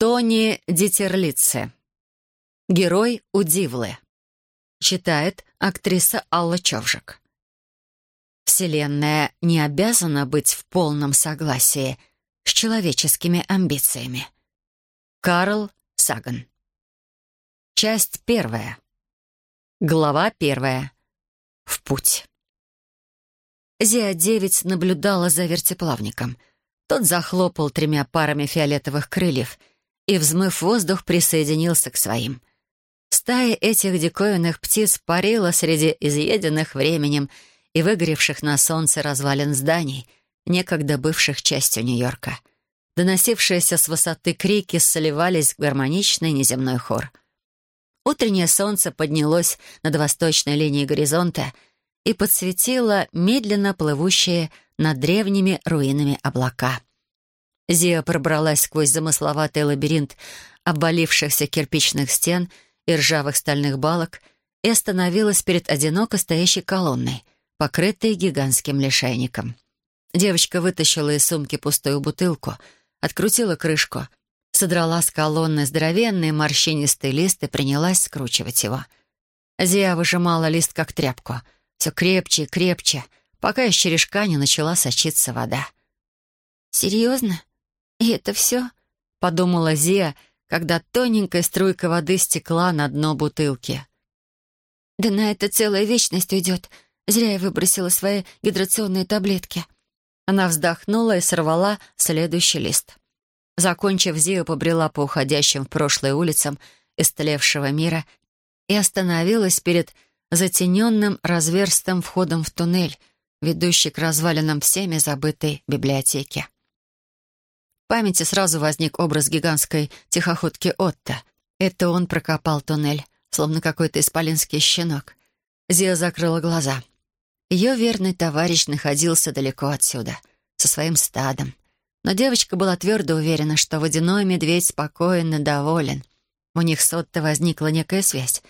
Тони Дитерлице. Герой Удивлы. Читает актриса Алла Човжик. Вселенная не обязана быть в полном согласии с человеческими амбициями. Карл Саган. Часть первая. Глава первая. В путь. Зиа-9 наблюдала за вертеплавником. Тот захлопал тремя парами фиолетовых крыльев — и, взмыв воздух, присоединился к своим. Стая этих диковинных птиц парила среди изъеденных временем и выгоревших на солнце развалин зданий, некогда бывших частью Нью-Йорка. Доносившиеся с высоты крики сливались в гармоничный неземной хор. Утреннее солнце поднялось над восточной линией горизонта и подсветило медленно плывущие над древними руинами облака — Зия пробралась сквозь замысловатый лабиринт обвалившихся кирпичных стен и ржавых стальных балок и остановилась перед одиноко стоящей колонной, покрытой гигантским лишайником. Девочка вытащила из сумки пустую бутылку, открутила крышку, содрала с колонны здоровенный морщинистый лист и принялась скручивать его. Зия выжимала лист как тряпку, все крепче и крепче, пока из черешка не начала сочиться вода. «Серьезно?» «И это все?» — подумала Зия, когда тоненькая струйка воды стекла на дно бутылки. «Да на это целая вечность уйдет. Зря я выбросила свои гидрационные таблетки». Она вздохнула и сорвала следующий лист. Закончив, Зия побрела по уходящим в прошлое улицам истлевшего мира и остановилась перед затененным разверстым входом в туннель, ведущий к развалинам всеми забытой библиотеки памяти сразу возник образ гигантской тихоходки Отто. Это он прокопал туннель, словно какой-то исполинский щенок. Зия закрыла глаза. Ее верный товарищ находился далеко отсюда, со своим стадом. Но девочка была твердо уверена, что водяной медведь спокоен и доволен. У них с Отто возникла некая связь.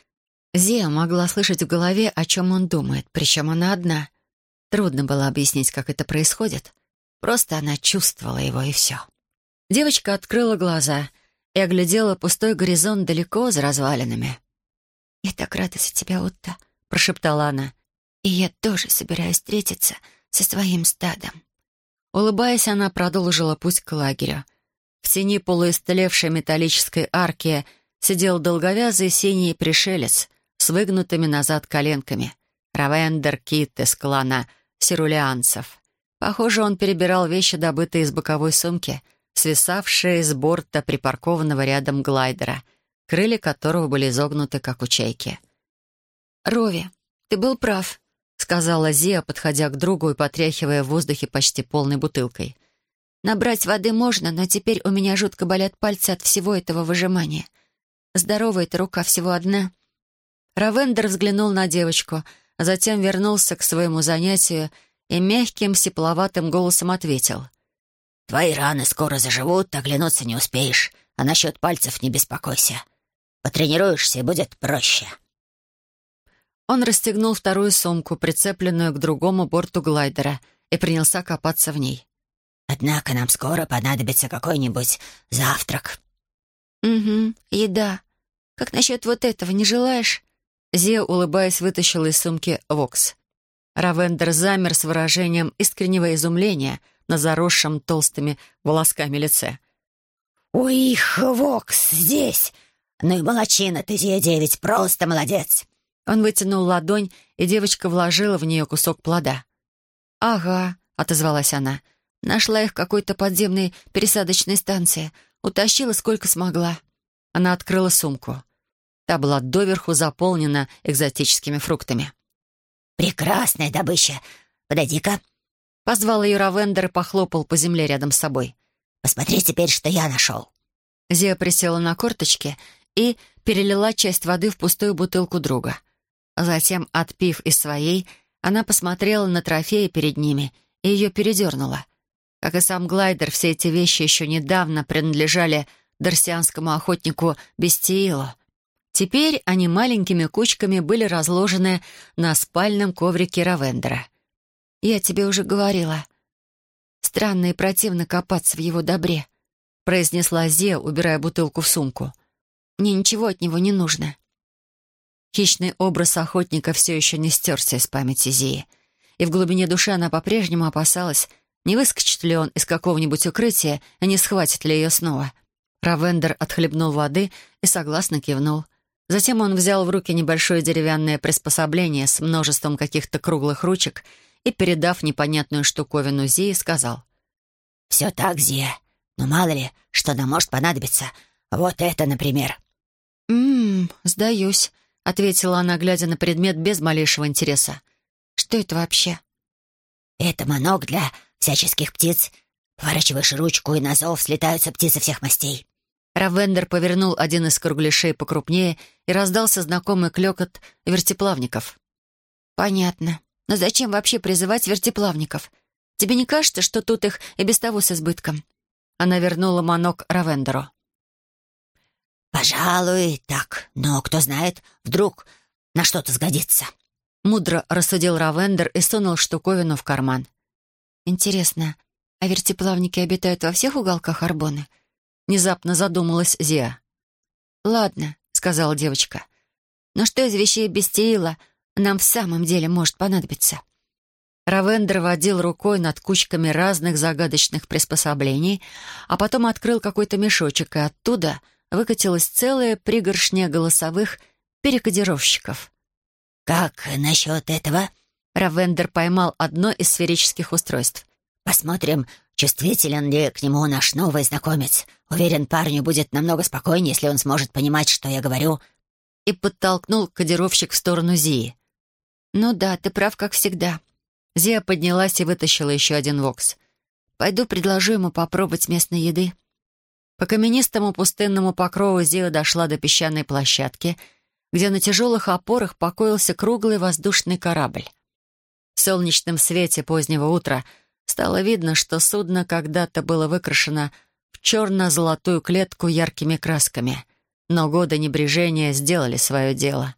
Зия могла слышать в голове, о чем он думает, причем она одна. Трудно было объяснить, как это происходит. Просто она чувствовала его, и все. Девочка открыла глаза и оглядела пустой горизонт далеко за развалинами. «Я так рада за тебя, Отто», — прошептала она. «И я тоже собираюсь встретиться со своим стадом». Улыбаясь, она продолжила путь к лагерю. В тени полуистлевшей металлической арки сидел долговязый синий пришелец с выгнутыми назад коленками. Равендер Кит из клана сирулианцев. Похоже, он перебирал вещи, добытые из боковой сумки — свисавшие с борта припаркованного рядом глайдера, крылья которого были изогнуты, как у чайки. «Рови, ты был прав», — сказала Зия, подходя к другу и потряхивая в воздухе почти полной бутылкой. «Набрать воды можно, но теперь у меня жутко болят пальцы от всего этого выжимания. Здоровая эта рука всего одна». Равендер взглянул на девочку, а затем вернулся к своему занятию и мягким, сепловатым голосом ответил — Твои раны скоро заживут, оглянуться не успеешь, а насчет пальцев не беспокойся. Потренируешься, и будет проще». Он расстегнул вторую сумку, прицепленную к другому борту глайдера, и принялся копаться в ней. «Однако нам скоро понадобится какой-нибудь завтрак». «Угу, еда. Как насчет вот этого, не желаешь?» Зия, улыбаясь, вытащила из сумки вокс. Равендер замер с выражением искреннего изумления — на заросшем толстыми волосками лице. «Ой, Хвокс, здесь! Ну и молочина ты, Зия-9, просто молодец!» Он вытянул ладонь, и девочка вложила в нее кусок плода. «Ага», — отозвалась она. «Нашла их в какой-то подземной пересадочной станции. Утащила, сколько смогла». Она открыла сумку. Та была доверху заполнена экзотическими фруктами. «Прекрасная добыча! Подойди-ка, Позвал ее Равендер и похлопал по земле рядом с собой. «Посмотри теперь, что я нашел». Зия присела на корточки и перелила часть воды в пустую бутылку друга. Затем, отпив из своей, она посмотрела на трофеи перед ними и ее передернула. Как и сам глайдер, все эти вещи еще недавно принадлежали дарсианскому охотнику Бестиилу. Теперь они маленькими кучками были разложены на спальном коврике Равендера. «Я тебе уже говорила. Странно и противно копаться в его добре. — произнесла Зия, убирая бутылку в сумку. «Мне ничего от него не нужно». Хищный образ охотника все еще не стерся из памяти Зии, и в глубине души она по-прежнему опасалась, не выскочит ли он из какого-нибудь укрытия и не схватит ли ее снова. Равендер отхлебнул воды и согласно кивнул. Затем он взял в руки небольшое деревянное приспособление с множеством каких-то круглых ручек и, передав непонятную штуковину Зии, сказал. «Все так, Зия. Но мало ли, что нам может понадобиться. Вот это, например». «Ммм, сдаюсь», — ответила она, глядя на предмет без малейшего интереса. «Что это вообще?» «Это манок для всяческих птиц. Поворачиваешь ручку, и на зов слетаются птицы всех мастей». Равендер повернул один из кругляшей покрупнее, и раздался знакомый клёкот вертеплавников. «Понятно. Но зачем вообще призывать вертеплавников? Тебе не кажется, что тут их и без того с избытком?» Она вернула манок Равендеру. «Пожалуй, так. Но кто знает, вдруг на что-то сгодится». Мудро рассудил Равендер и сунул штуковину в карман. «Интересно, а вертеплавники обитают во всех уголках Арбоны?» Внезапно задумалась Зия. «Ладно», — сказала девочка. «Но что из вещей Бестиила нам в самом деле может понадобиться?» Равендер водил рукой над кучками разных загадочных приспособлений, а потом открыл какой-то мешочек, и оттуда выкатилась целая пригоршня голосовых перекодировщиков. «Как насчет этого?» Равендер поймал одно из сферических устройств. «Посмотрим, чувствителен ли к нему наш новый знакомец. Уверен, парню будет намного спокойнее, если он сможет понимать, что я говорю». И подтолкнул кодировщик в сторону Зии. «Ну да, ты прав, как всегда». Зия поднялась и вытащила еще один вокс. «Пойду предложу ему попробовать местной еды». По каменистому пустынному покрову Зия дошла до песчаной площадки, где на тяжелых опорах покоился круглый воздушный корабль. В солнечном свете позднего утра стало видно, что судно когда-то было выкрашено в черно-золотую клетку яркими красками. Но годы небрежения сделали свое дело.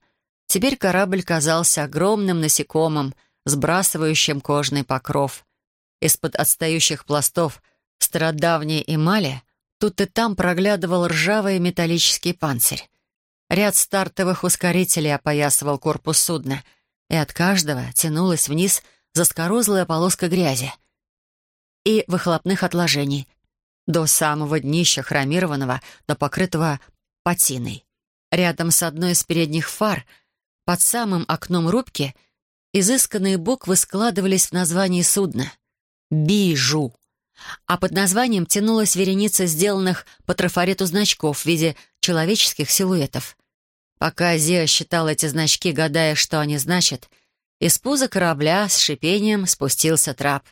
Теперь корабль казался огромным насекомым, сбрасывающим кожный покров. Из-под отстающих пластов стародавней эмали тут и там проглядывал ржавый металлический панцирь. Ряд стартовых ускорителей опоясывал корпус судна, и от каждого тянулась вниз заскорузлая полоска грязи и выхлопных отложений, до самого днища хромированного, но покрытого патиной. Рядом с одной из передних фар, под самым окном рубки, изысканные буквы складывались в названии судна — «Бижу». А под названием тянулась вереница сделанных по трафарету значков в виде человеческих силуэтов. Пока Зия считал эти значки, гадая, что они значат, из пуза корабля с шипением спустился трап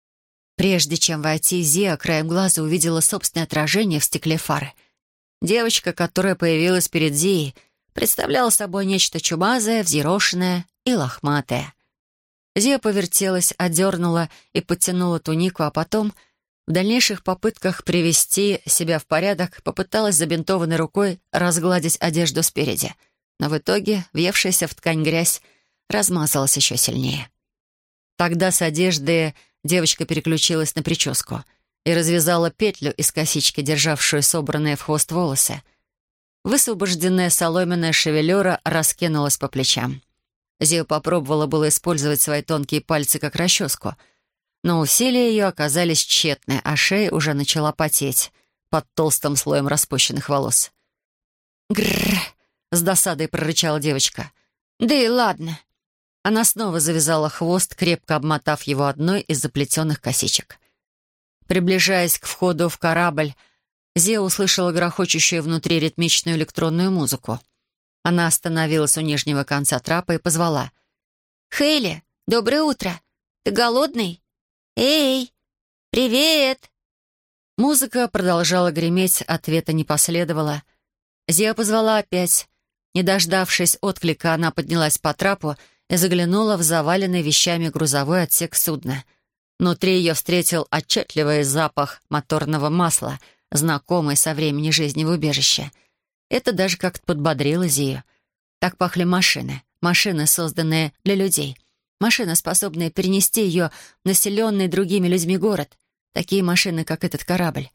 — Прежде чем войти, Зия краем глаза увидела собственное отражение в стекле фары. Девочка, которая появилась перед Зией, представляла собой нечто чумазое, взъерошенное и лохматое. Зия повертелась, одернула и подтянула тунику, а потом, в дальнейших попытках привести себя в порядок, попыталась забинтованной рукой разгладить одежду спереди. Но в итоге въевшаяся в ткань грязь размазалась еще сильнее. Тогда с одежды Девочка переключилась на прическу и развязала петлю из косички, державшую собранные в хвост волосы. Высвобожденная соломенная шевелюра раскинулась по плечам. Зия попробовала было использовать свои тонкие пальцы как расческу, но усилия ее оказались тщетны, а шея уже начала потеть под толстым слоем распущенных волос. «Грррр!» — с досадой прорычала девочка. «Да и ладно!» Она снова завязала хвост, крепко обмотав его одной из заплетенных косичек. Приближаясь к входу в корабль, Зия услышала грохочущую внутри ритмичную электронную музыку. Она остановилась у нижнего конца трапа и позвала. «Хейли, доброе утро! Ты голодный? Эй, привет!» Музыка продолжала греметь, ответа не последовало. Зия позвала опять. Не дождавшись отклика, она поднялась по трапу и заглянула в заваленный вещами грузовой отсек судна. Внутри ее встретил отчетливый запах моторного масла, знакомый со времени жизни в убежище. Это даже как-то подбодрило Зию. Так пахли машины. Машины, созданные для людей. Машины, способные перенести ее в населенный другими людьми город. Такие машины, как этот корабль.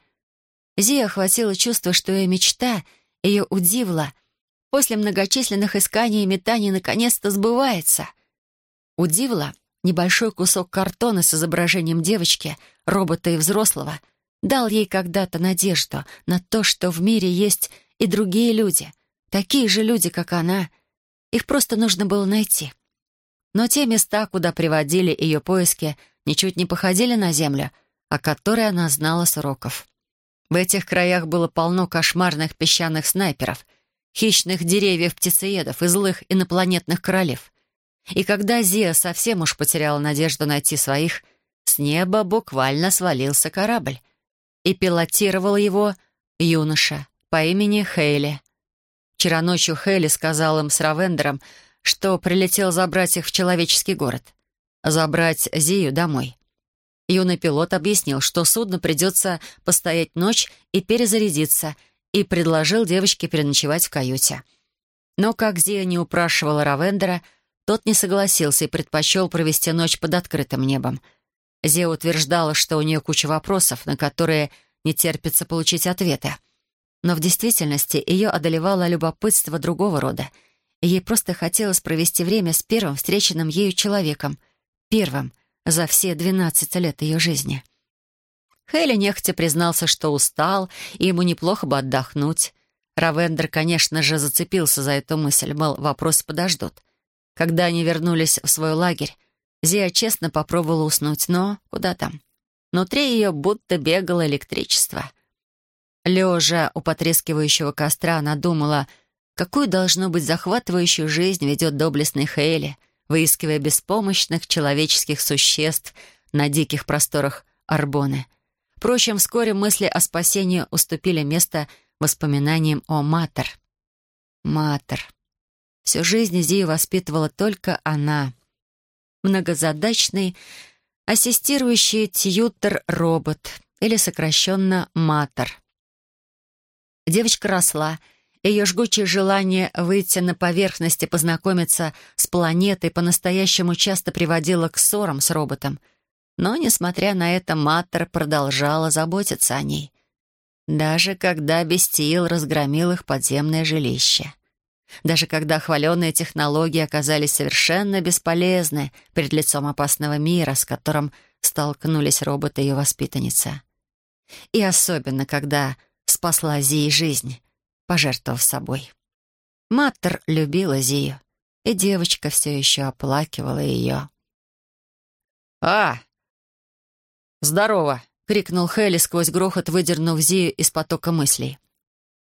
Зия охватило чувство, что ее мечта, ее удивла, после многочисленных исканий и метаний наконец-то сбывается. Удивла небольшой кусок картона с изображением девочки, робота и взрослого, дал ей когда-то надежду на то, что в мире есть и другие люди, такие же люди, как она. Их просто нужно было найти. Но те места, куда приводили ее поиски, ничуть не походили на землю, о которой она знала с уроков. В этих краях было полно кошмарных песчаных снайперов, хищных деревьев-птицеедов и злых инопланетных королев. И когда Зия совсем уж потеряла надежду найти своих, с неба буквально свалился корабль. И пилотировал его юноша по имени Хейли. Вчера ночью Хейли сказал им с Равендером, что прилетел забрать их в человеческий город. Забрать Зию домой. Юный пилот объяснил, что судно придется постоять ночь и перезарядиться, и предложил девочке переночевать в каюте. Но как Зия не упрашивала Равендера, тот не согласился и предпочел провести ночь под открытым небом. Зия утверждала, что у нее куча вопросов, на которые не терпится получить ответы. Но в действительности ее одолевало любопытство другого рода. ей просто хотелось провести время с первым встреченным ею человеком. Первым, за все 12 лет ее жизни. Хейли нехотя признался, что устал, и ему неплохо бы отдохнуть. Равендер, конечно же, зацепился за эту мысль, мол, вопросы подождут. Когда они вернулись в свой лагерь, Зия честно попробовала уснуть, но куда там? Внутри ее будто бегало электричество. Лежа у потрескивающего костра, она думала, какую должно быть захватывающую жизнь ведет доблестный Хейли — выискивая беспомощных человеческих существ на диких просторах Арбоны. Впрочем, вскоре мысли о спасении уступили место воспоминаниям о Матер. Матер. Всю жизнь Зию воспитывала только она. Многозадачный, ассистирующий тьютер-робот, или сокращенно Матер. Девочка росла, ее жгучее желание выйти на поверхность и познакомиться с планетой по-настоящему часто приводило к ссорам с роботом. Но, несмотря на это, Маттер продолжала заботиться о ней. Даже когда Бестиил разгромил их подземное жилище. Даже когда хваленные технологии оказались совершенно бесполезны перед лицом опасного мира, с которым столкнулись роботы и ее воспитанница. И особенно, когда спасла Зии жизнь, пожертвовав собой. Маттер любила Зию, и девочка все еще оплакивала ее. «А! Здорово!» — крикнул Хелли сквозь грохот, выдернув Зию из потока мыслей.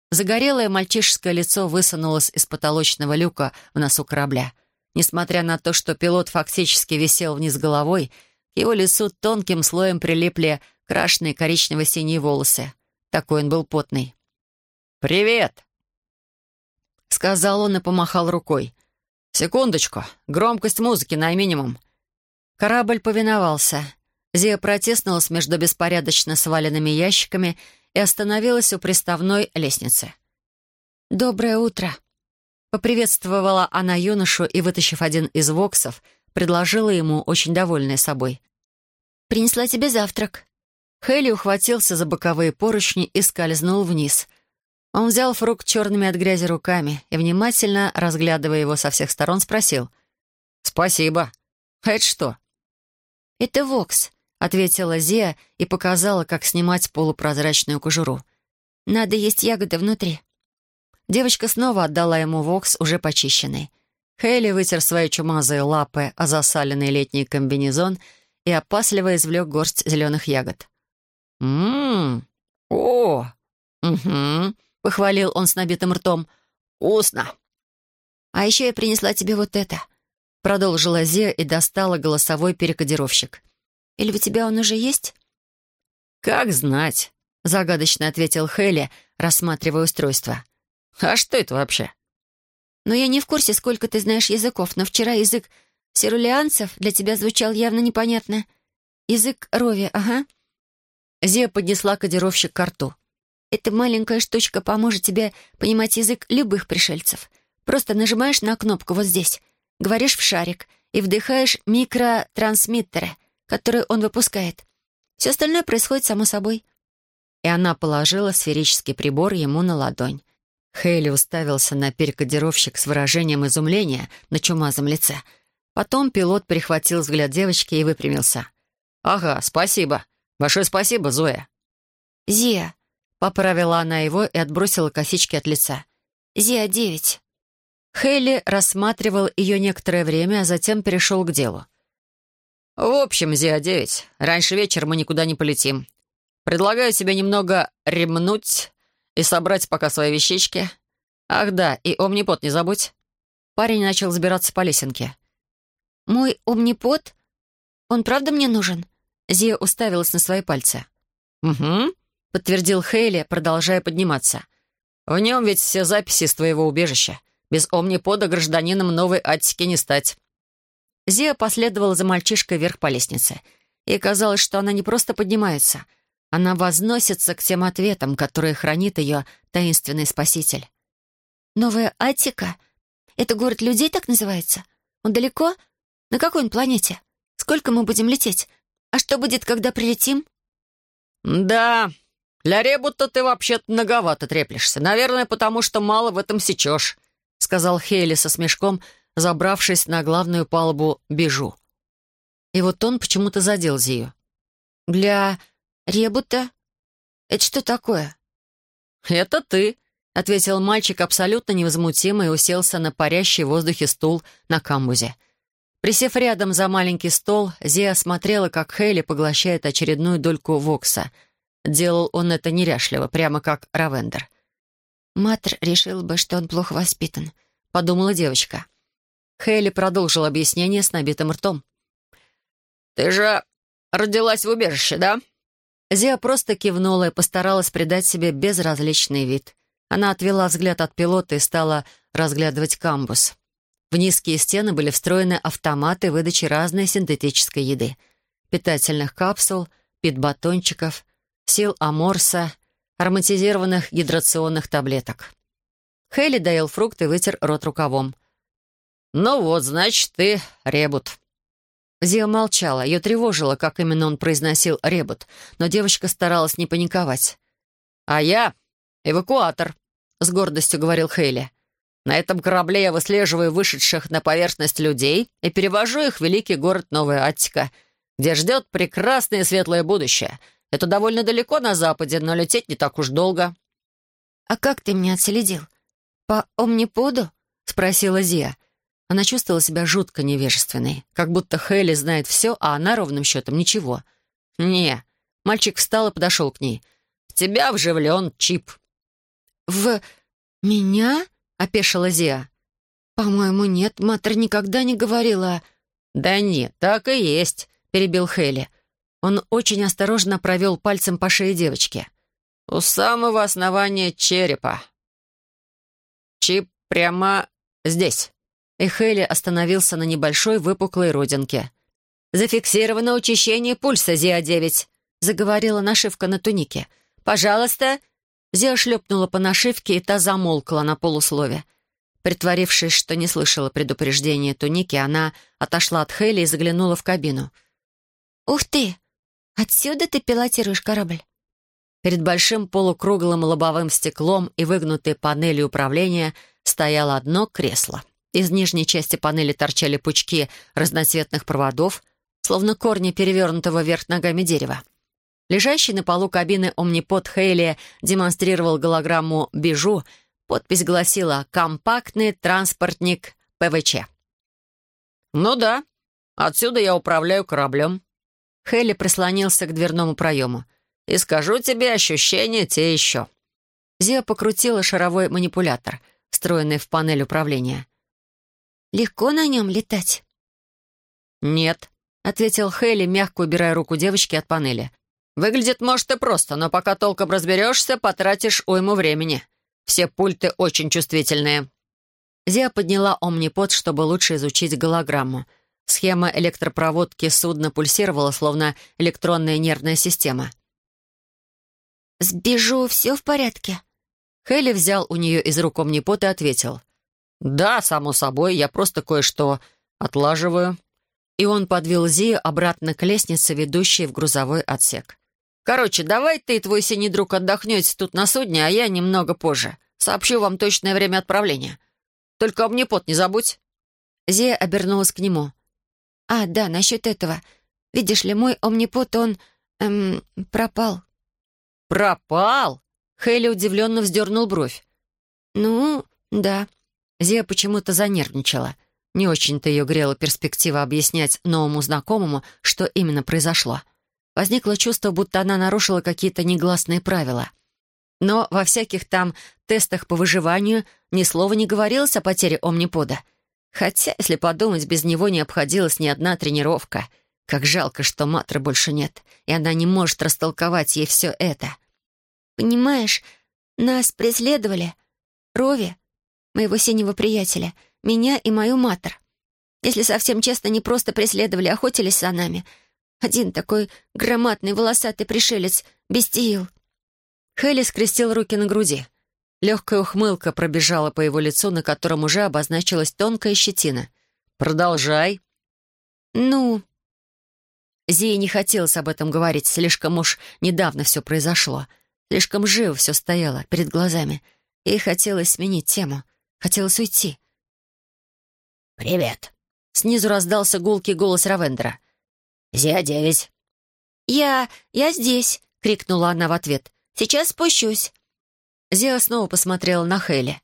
Загорелое мальчишеское лицо высунулось из потолочного люка в носу корабля. Несмотря на то, что пилот фактически висел вниз головой, к его лицу тонким слоем прилипли крашеные коричнево-синие волосы. Такой он был потный. «Привет!» — сказал он и помахал рукой. «Секундочку. Громкость музыки на минимум». Корабль повиновался. Зия протиснулась между беспорядочно сваленными ящиками и остановилась у приставной лестницы. «Доброе утро!» Поприветствовала она юношу и, вытащив один из воксов, предложила ему, очень довольная собой. «Принесла тебе завтрак». Хелли ухватился за боковые поручни и скользнул вниз — он взял фрукт черными от грязи руками и, внимательно разглядывая его со всех сторон, спросил. «Спасибо. А это что?» «Это вокс», — ответила Зия и показала, как снимать полупрозрачную кожуру. «Надо есть ягоды внутри». Девочка снова отдала ему вокс, уже почищенный. Хейли вытер свои чумазые лапы о засаленный летний комбинезон и опасливо извлек горсть зеленых ягод. «Ммм! О! Угу!» похвалил он с набитым ртом. «Вкусно!» «А еще я принесла тебе вот это», — продолжила Зия и достала голосовой перекодировщик. «Или у тебя он уже есть?» «Как знать», — загадочно ответил Хелли, рассматривая устройство. «А что это вообще?» «Ну, я не в курсе, сколько ты знаешь языков, но вчера язык сирулианцев для тебя звучал явно непонятно. Язык Рови, ага». Зия поднесла кодировщик к рту. Эта маленькая штучка поможет тебе понимать язык любых пришельцев. Просто нажимаешь на кнопку вот здесь, говоришь в шарик и вдыхаешь микротрансмиттеры, которые он выпускает. Все остальное происходит само собой. и она положила сферический прибор ему на ладонь. Хейли уставился на перекодировщик с выражением изумления на чумазом лице. Потом пилот перехватил взгляд девочки и выпрямился. «Ага, спасибо. Большое спасибо, Зоя». «Зия», — поправила она его и отбросила косички от лица. «Зия-9». Хейли рассматривал ее некоторое время, а затем перешел к делу. «В общем, Зия-9, раньше вечера мы никуда не полетим. Предлагаю тебе немного ремнуть и собрать пока свои вещички. Ах да, и омнипот не забудь». Парень начал забираться по лесенке. «Мой омнипот? Он правда мне нужен?» Зия уставилась на свои пальцы. «Угу», — подтвердил Хейли, продолжая подниматься. «В нем ведь все записи из твоего убежища. Без омнипода гражданином новой Аттики не стать». Зия последовала за мальчишкой вверх по лестнице. И казалось, что она не просто поднимается, она возносится к тем ответам, которые хранит ее таинственный спаситель. «Новая Аттика? Это город людей так называется? Он далеко? На какой он планете? Сколько мы будем лететь? А что будет, когда прилетим?» «Да, для Ребута ты вообще-то многовато треплешься. Наверное, потому что мало в этом сечешь», — сказал Хейли со смешком, забравшись на главную палубу Бежу. И вот он почему-то задел Зию. «Для Ребута? Это что такое?» «Это ты», — ответил мальчик абсолютно невозмутимо и уселся на парящий в воздухе стул на камбузе. Присев рядом за маленький стол, Зия смотрела, как Хейли поглощает очередную дольку вокса. Делал он это неряшливо, прямо как Равендер. «Матр решил бы, что он плохо воспитан», — подумала девочка. Хейли продолжил объяснение с набитым ртом. «Ты же родилась в убежище, да?» Зия просто кивнула и постаралась придать себе безразличный вид. Она отвела взгляд от пилота и стала разглядывать камбус. В низкие стены были встроены автоматы выдачи разной синтетической еды. Питательных капсул, питбатончиков, сил аморса, ароматизированных гидрационных таблеток. Хейли доел фрукты и вытер рот рукавом. «Ну вот, значит, ты ребут». Зия молчала, ее тревожило, как именно он произносил «ребут», но девочка старалась не паниковать. «А я эвакуатор», — с гордостью говорил Хейли. На этом корабле я выслеживаю вышедших на поверхность людей и перевожу их в великий город Новая Аттика, где ждет прекрасное светлое будущее. Это довольно далеко на западе, но лететь не так уж долго». «А как ты меня отследил? По омниподу?» — спросила Зия. Она чувствовала себя жутко невежественной, как будто Хейли знает все, а она ровным счетом ничего. «Не». Мальчик встал и подошел к ней. «В тебя вживлен чип». «В меня?» — опешила Зия. «По-моему, нет, Матер никогда не говорила...» «Да нет, так и есть», — перебил Хелли. Он очень осторожно провел пальцем по шее девочки. «У самого основания черепа. Чип прямо здесь». И Хелли остановился на небольшой выпуклой родинке. «Зафиксировано учащение пульса, Зиа-9», — заговорила нашивка на тунике. «Пожалуйста, Зия шлепнула по нашивке, и та замолкла на полуслове. Притворившись, что не слышала предупреждения Туники, она отошла от Хейли и заглянула в кабину. «Ух ты! Отсюда ты пилотируешь корабль?» Перед большим полукруглым лобовым стеклом и выгнутой панелью управления стояло одно кресло. Из нижней части панели торчали пучки разноцветных проводов, словно корни перевернутого вверх ногами дерева. Лежащий на полу кабины омнипод Хейли демонстрировал голограмму «Бежу». Подпись гласила «Компактный транспортник ПВЧ». «Ну да, отсюда я управляю кораблем». Хейли прислонился к дверному проему. «И скажу тебе, ощущения те еще». Зия покрутила шаровой манипулятор, встроенный в панель управления. «Легко на нем летать?» «Нет», — ответил Хейли, мягко убирая руку девочки от панели. Выглядит, может, и просто, но пока толком разберешься, потратишь уйму времени. Все пульты очень чувствительные». Зия подняла омнипод, чтобы лучше изучить голограмму. Схема электропроводки судна пульсировала, словно электронная нервная система. «Сбежу, все в порядке?» Хелли взял у нее из рук омнипод и ответил. «Да, само собой, я просто кое-что отлаживаю». И он подвел Зию обратно к лестнице, ведущей в грузовой отсек. Короче, давай ты и твой синий друг отдохнете тут на судне, а я немного позже. Сообщу вам точное время отправления. Только обнепот не забудь». Зия обернулась к нему. «А, да, насчет этого. Видишь ли, мой омнипот, он... эм... пропал». «Пропал?» Хейли удивленно вздернул бровь. «Ну, да». Зия почему-то занервничала. Не очень-то ее грела перспектива объяснять новому знакомому, что именно произошло. Возникло чувство, будто она нарушила какие-то негласные правила. Но во всяких там тестах по выживанию ни слова не говорилось о потере омнипода. Хотя, если подумать, без него не обходилась ни одна тренировка. Как жалко, что Матры больше нет, и она не может растолковать ей все это. «Понимаешь, нас преследовали. Рови, моего синего приятеля, меня и мою Матр. Если совсем честно, не просто преследовали, охотились за нами — один такой громадный волосатый пришелец, Бестиил». Хелли скрестил руки на груди. Легкая ухмылка пробежала по его лицу, на котором уже обозначилась тонкая щетина. «Продолжай». «Ну...» Зии не хотелось об этом говорить, слишком уж недавно все произошло. Слишком живо все стояло перед глазами. Ей хотелось сменить тему. Хотелось уйти. «Привет». Снизу раздался гулкий голос Равендера. «Зия-девять». «Я... я здесь», — крикнула она в ответ. «Сейчас спущусь». Зия снова посмотрела на Хелли.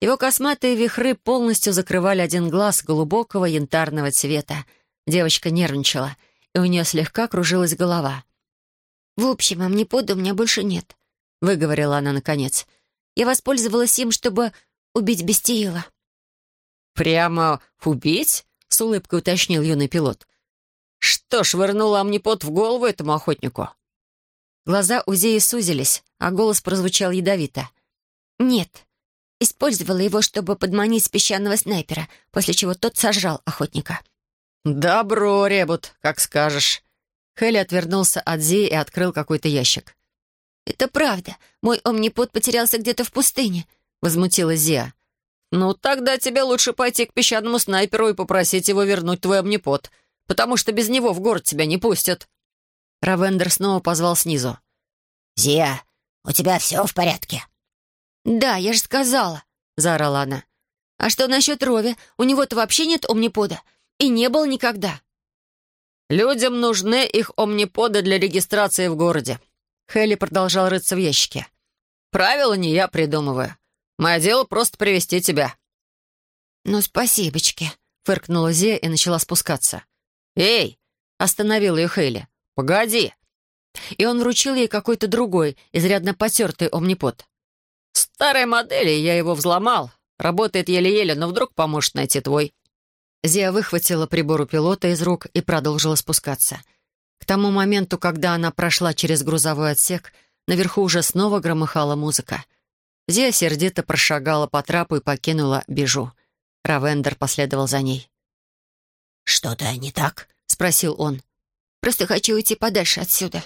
Его косматые вихры полностью закрывали один глаз глубокого янтарного цвета. Девочка нервничала, и у нее слегка кружилась голова. «В общем, амнипода у меня больше нет», — выговорила она наконец. «Я воспользовалась им, чтобы убить Бестиила». «Прямо убить?» — с улыбкой уточнил юный пилот. Что швырнула амнипот в голову этому охотнику? Глаза у Зеи сузились, а голос прозвучал ядовито. «Нет. Использовала его, чтобы подманить песчаного снайпера, после чего тот сожрал охотника». «Добро, Ребут, как скажешь». Хелли отвернулся от Зеи и открыл какой-то ящик. «Это правда. Мой омнипот потерялся где-то в пустыне», — возмутилась Зия. «Ну, тогда тебе лучше пойти к песчаному снайперу и попросить его вернуть твой омнипот потому что без него в город тебя не пустят». Равендер снова позвал снизу. «Зия, у тебя все в порядке?» «Да, я же сказала», — заорала она. «А что насчет Рови? У него-то вообще нет омнипода. И не было никогда». «Людям нужны их омниподы для регистрации в городе». Хелли продолжал рыться в ящике. «Правила не я придумываю. Мое дело просто привести тебя». «Ну, спасибочки», — фыркнула Зия и начала спускаться. «Эй!» — остановил ее Хейли. «Погоди!» И он вручил ей какой-то другой, изрядно потертый омнипод. «Старой модели, я его взломал. Работает еле-еле, но вдруг поможет найти твой». Зия выхватила прибор у пилота из рук и продолжила спускаться. К тому моменту, когда она прошла через грузовой отсек, наверху уже снова громыхала музыка. Зия сердито прошагала по трапу и покинула бежу. Равендер последовал за ней. «Что-то не так?» — спросил он. «Просто хочу уйти подальше отсюда»,